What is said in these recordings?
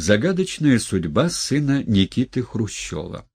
Загадочная судьба сына Никиты Хрущева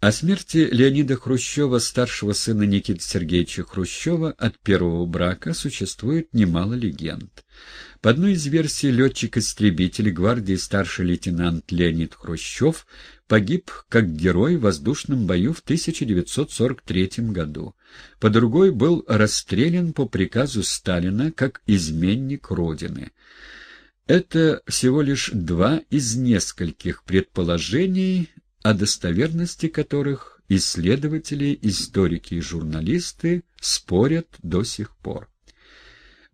О смерти Леонида Хрущева, старшего сына Никиты Сергеевича Хрущева, от первого брака существует немало легенд. По одной из версий, летчик-истребитель гвардии старший лейтенант Леонид Хрущев погиб как герой в воздушном бою в 1943 году. По другой, был расстрелян по приказу Сталина как изменник Родины. Это всего лишь два из нескольких предположений, о достоверности которых исследователи, историки и журналисты спорят до сих пор.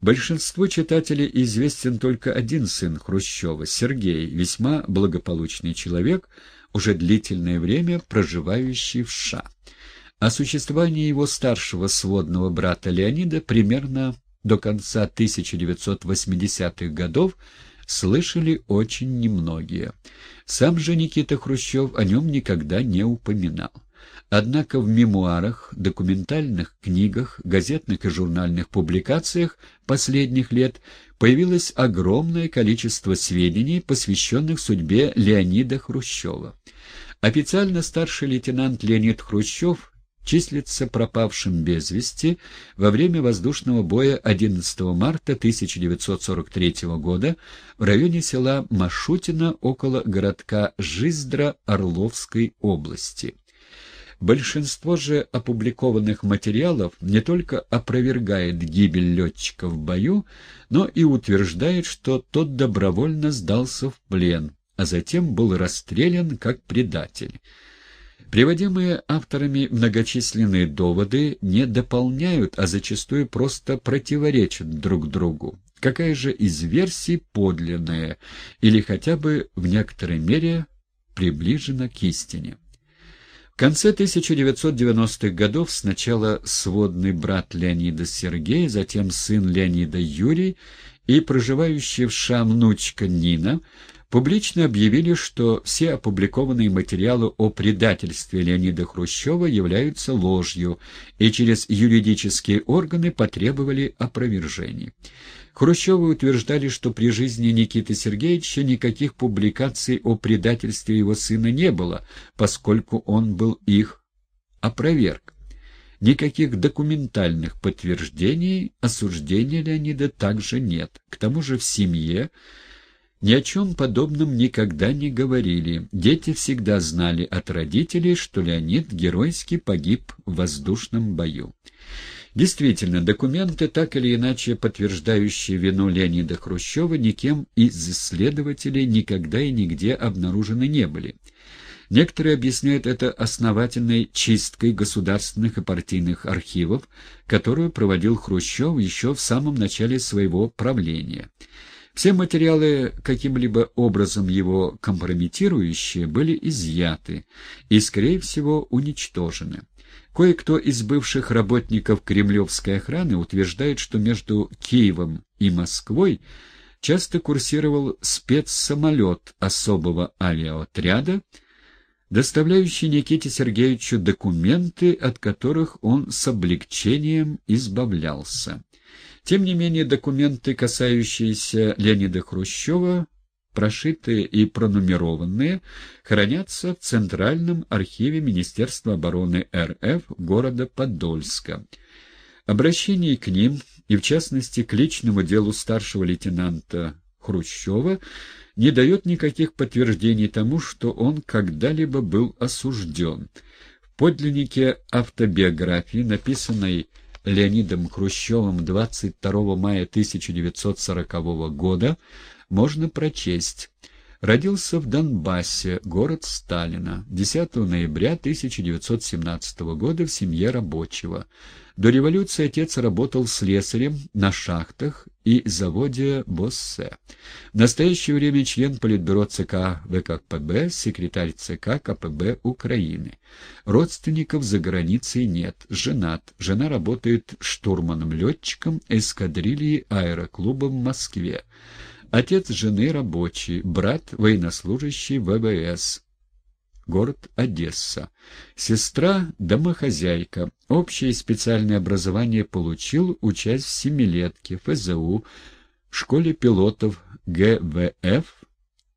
Большинству читателей известен только один сын Хрущева, Сергей, весьма благополучный человек, уже длительное время проживающий в США. О существовании его старшего сводного брата Леонида примерно до конца 1980-х годов слышали очень немногие. Сам же Никита Хрущев о нем никогда не упоминал. Однако в мемуарах, документальных книгах, газетных и журнальных публикациях последних лет появилось огромное количество сведений, посвященных судьбе Леонида Хрущева. Официально старший лейтенант Леонид Хрущев числится пропавшим без вести во время воздушного боя 11 марта 1943 года в районе села Машутино около городка Жиздра Орловской области. Большинство же опубликованных материалов не только опровергает гибель летчика в бою, но и утверждает, что тот добровольно сдался в плен, а затем был расстрелян как предатель. Приводимые авторами многочисленные доводы не дополняют, а зачастую просто противоречат друг другу. Какая же из версий подлинная или хотя бы в некоторой мере приближена к истине? В конце 1990-х годов сначала сводный брат Леонида Сергей, затем сын Леонида Юрий и проживающая в США внучка Нина публично объявили, что все опубликованные материалы о предательстве Леонида Хрущева являются ложью, и через юридические органы потребовали опровержений. Хрущевы утверждали, что при жизни Никиты Сергеевича никаких публикаций о предательстве его сына не было, поскольку он был их опроверг. Никаких документальных подтверждений осуждения Леонида также нет. К тому же в семье ни о чем подобном никогда не говорили. Дети всегда знали от родителей, что Леонид геройски погиб в воздушном бою. Действительно, документы, так или иначе подтверждающие вину Леонида Хрущева, никем из исследователей никогда и нигде обнаружены не были. Некоторые объясняют это основательной чисткой государственных и партийных архивов, которую проводил Хрущев еще в самом начале своего правления. Все материалы, каким-либо образом его компрометирующие, были изъяты и, скорее всего, уничтожены. Кое-кто из бывших работников кремлевской охраны утверждает, что между Киевом и Москвой часто курсировал спецсамолет особого авиаотряда, доставляющий Никите Сергеевичу документы, от которых он с облегчением избавлялся. Тем не менее, документы, касающиеся Леонида Хрущева, прошитые и пронумерованные, хранятся в Центральном архиве Министерства обороны РФ города Подольска. Обращение к ним, и в частности к личному делу старшего лейтенанта Хрущева, не дает никаких подтверждений тому, что он когда-либо был осужден. В подлиннике автобиографии, написанной Леонидом Хрущевым 22 мая 1940 года можно прочесть Родился в Донбассе, город Сталина, 10 ноября 1917 года в семье рабочего. До революции отец работал слесарем на шахтах и заводе Боссе. В настоящее время член Политбюро ЦК ВКПБ, секретарь ЦК КПБ Украины. Родственников за границей нет. Женат. Жена работает штурманом-летчиком эскадрильи аэроклуба в Москве. Отец жены рабочий, брат военнослужащий ВВС. Город Одесса. Сестра – домохозяйка. Общее и специальное образование получил, учась в семилетке, ФЗУ, школе пилотов ГВФ,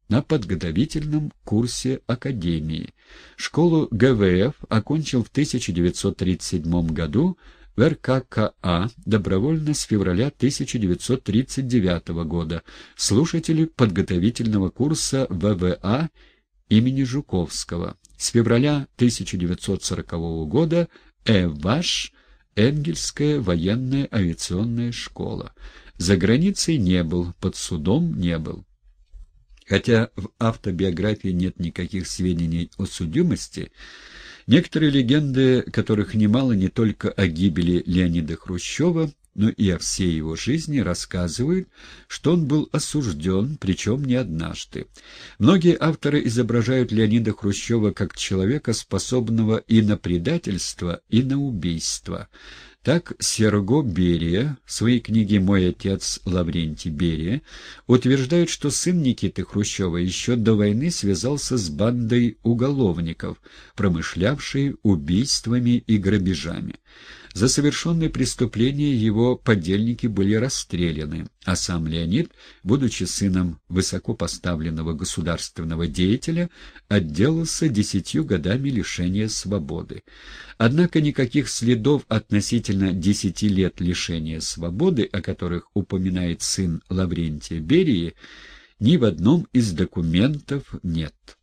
на подготовительном курсе Академии. Школу ГВФ окончил в 1937 году в РККА добровольно с февраля 1939 года, слушатели подготовительного курса ВВА имени Жуковского. С февраля 1940 года ЭВАШ Энгельская военная авиационная школа. За границей не был, под судом не был. Хотя в автобиографии нет никаких сведений о судимости, некоторые легенды, которых немало не только о гибели Леонида Хрущева, но и о всей его жизни рассказывают, что он был осужден, причем не однажды. Многие авторы изображают Леонида Хрущева как человека, способного и на предательство, и на убийство. Так Серго Берия в своей книге «Мой отец Лаврентий Берия» утверждает, что сын Никиты Хрущева еще до войны связался с бандой уголовников, промышлявшей убийствами и грабежами. За совершенные преступления его подельники были расстреляны, а сам Леонид, будучи сыном высокопоставленного государственного деятеля, отделался десятью годами лишения свободы. Однако никаких следов относительно десяти лет лишения свободы, о которых упоминает сын Лаврентия Берии, ни в одном из документов нет.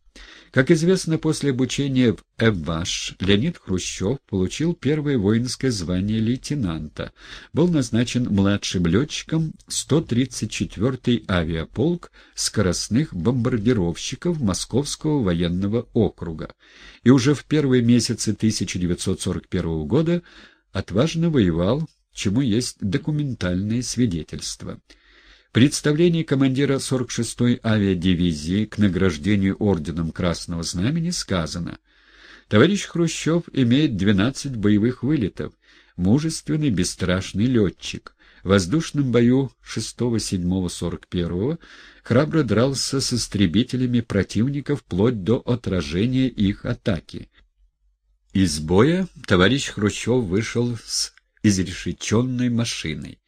Как известно, после обучения в Эваш Леонид Хрущев получил первое воинское звание лейтенанта, был назначен младшим летчиком 134-й авиаполк скоростных бомбардировщиков Московского военного округа и уже в первые месяцы 1941 года отважно воевал, чему есть документальные свидетельства. Представлении командира 46-й авиадивизии к награждению орденом Красного Знамени сказано «Товарищ Хрущев имеет 12 боевых вылетов, мужественный, бесстрашный летчик. В воздушном бою 6-7-41 храбро дрался с истребителями противника вплоть до отражения их атаки. Из боя товарищ Хрущев вышел с изрешеченной машиной.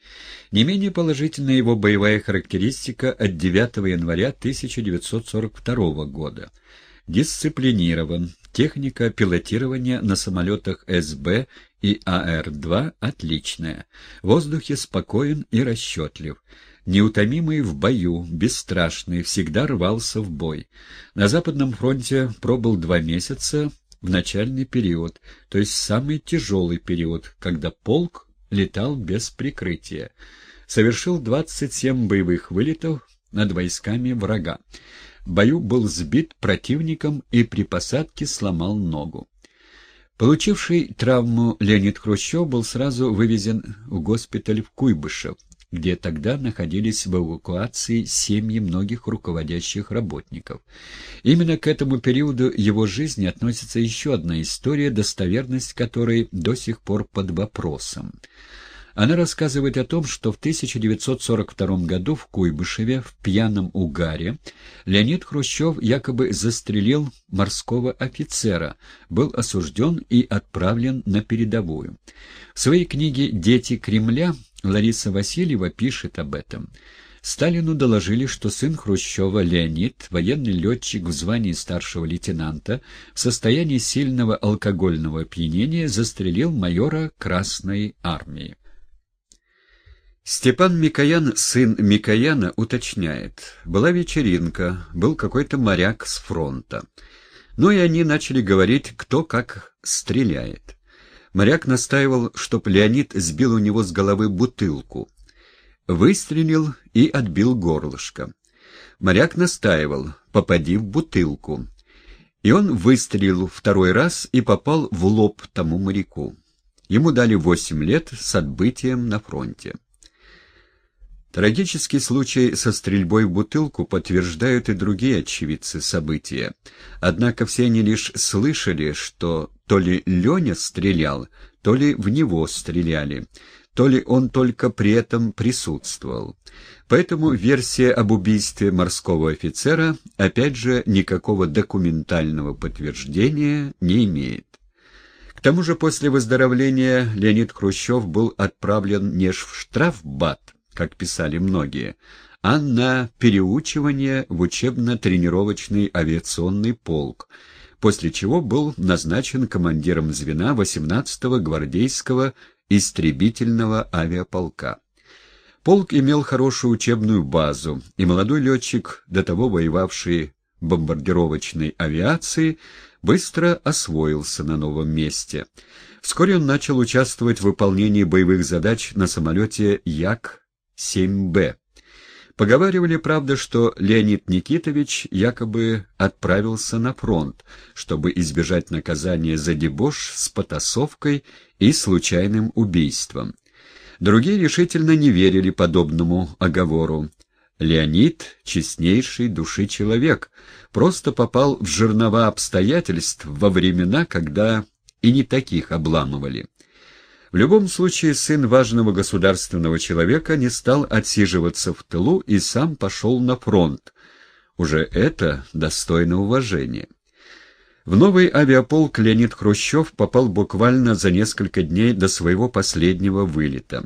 Не менее положительна его боевая характеристика от 9 января 1942 года. Дисциплинирован. Техника пилотирования на самолетах СБ и АР-2 отличная. В воздухе спокоен и расчетлив. Неутомимый в бою, бесстрашный, всегда рвался в бой. На Западном фронте пробыл два месяца, в начальный период, то есть самый тяжелый период, когда полк летал без прикрытия. Совершил 27 боевых вылетов над войсками врага. В бою был сбит противником и при посадке сломал ногу. Получивший травму Леонид Хрущев был сразу вывезен в госпиталь в Куйбышев, где тогда находились в эвакуации семьи многих руководящих работников. Именно к этому периоду его жизни относится еще одна история, достоверность которой до сих пор под вопросом. Она рассказывает о том, что в 1942 году в Куйбышеве в пьяном угаре Леонид Хрущев якобы застрелил морского офицера, был осужден и отправлен на передовую. В своей книге «Дети Кремля» Лариса Васильева пишет об этом. Сталину доложили, что сын Хрущева Леонид, военный летчик в звании старшего лейтенанта, в состоянии сильного алкогольного опьянения застрелил майора Красной армии. Степан Микоян, сын Микояна, уточняет. Была вечеринка, был какой-то моряк с фронта. Ну и они начали говорить, кто как стреляет. Моряк настаивал, чтоб Леонид сбил у него с головы бутылку. Выстрелил и отбил горлышко. Моряк настаивал, попади в бутылку. И он выстрелил второй раз и попал в лоб тому моряку. Ему дали восемь лет с отбытием на фронте. Трагический случай со стрельбой в бутылку подтверждают и другие очевидцы события. Однако все они лишь слышали, что то ли Леня стрелял, то ли в него стреляли, то ли он только при этом присутствовал. Поэтому версия об убийстве морского офицера, опять же, никакого документального подтверждения не имеет. К тому же после выздоровления Леонид Хрущев был отправлен не в штрафбат, как писали многие, а на переучивание в учебно-тренировочный авиационный полк, после чего был назначен командиром звена 18-го гвардейского истребительного авиаполка. Полк имел хорошую учебную базу, и молодой летчик, до того воевавший бомбардировочной авиации, быстро освоился на новом месте. Вскоре он начал участвовать в выполнении боевых задач на самолете Як-7Б. Поговаривали, правда, что Леонид Никитович якобы отправился на фронт, чтобы избежать наказания за дебош с потасовкой и случайным убийством. Другие решительно не верили подобному оговору. Леонид — честнейший души человек, просто попал в жернова обстоятельств во времена, когда и не таких обламывали. В любом случае, сын важного государственного человека не стал отсиживаться в тылу и сам пошел на фронт. Уже это достойно уважения. В новый авиаполк Леонид Хрущев попал буквально за несколько дней до своего последнего вылета.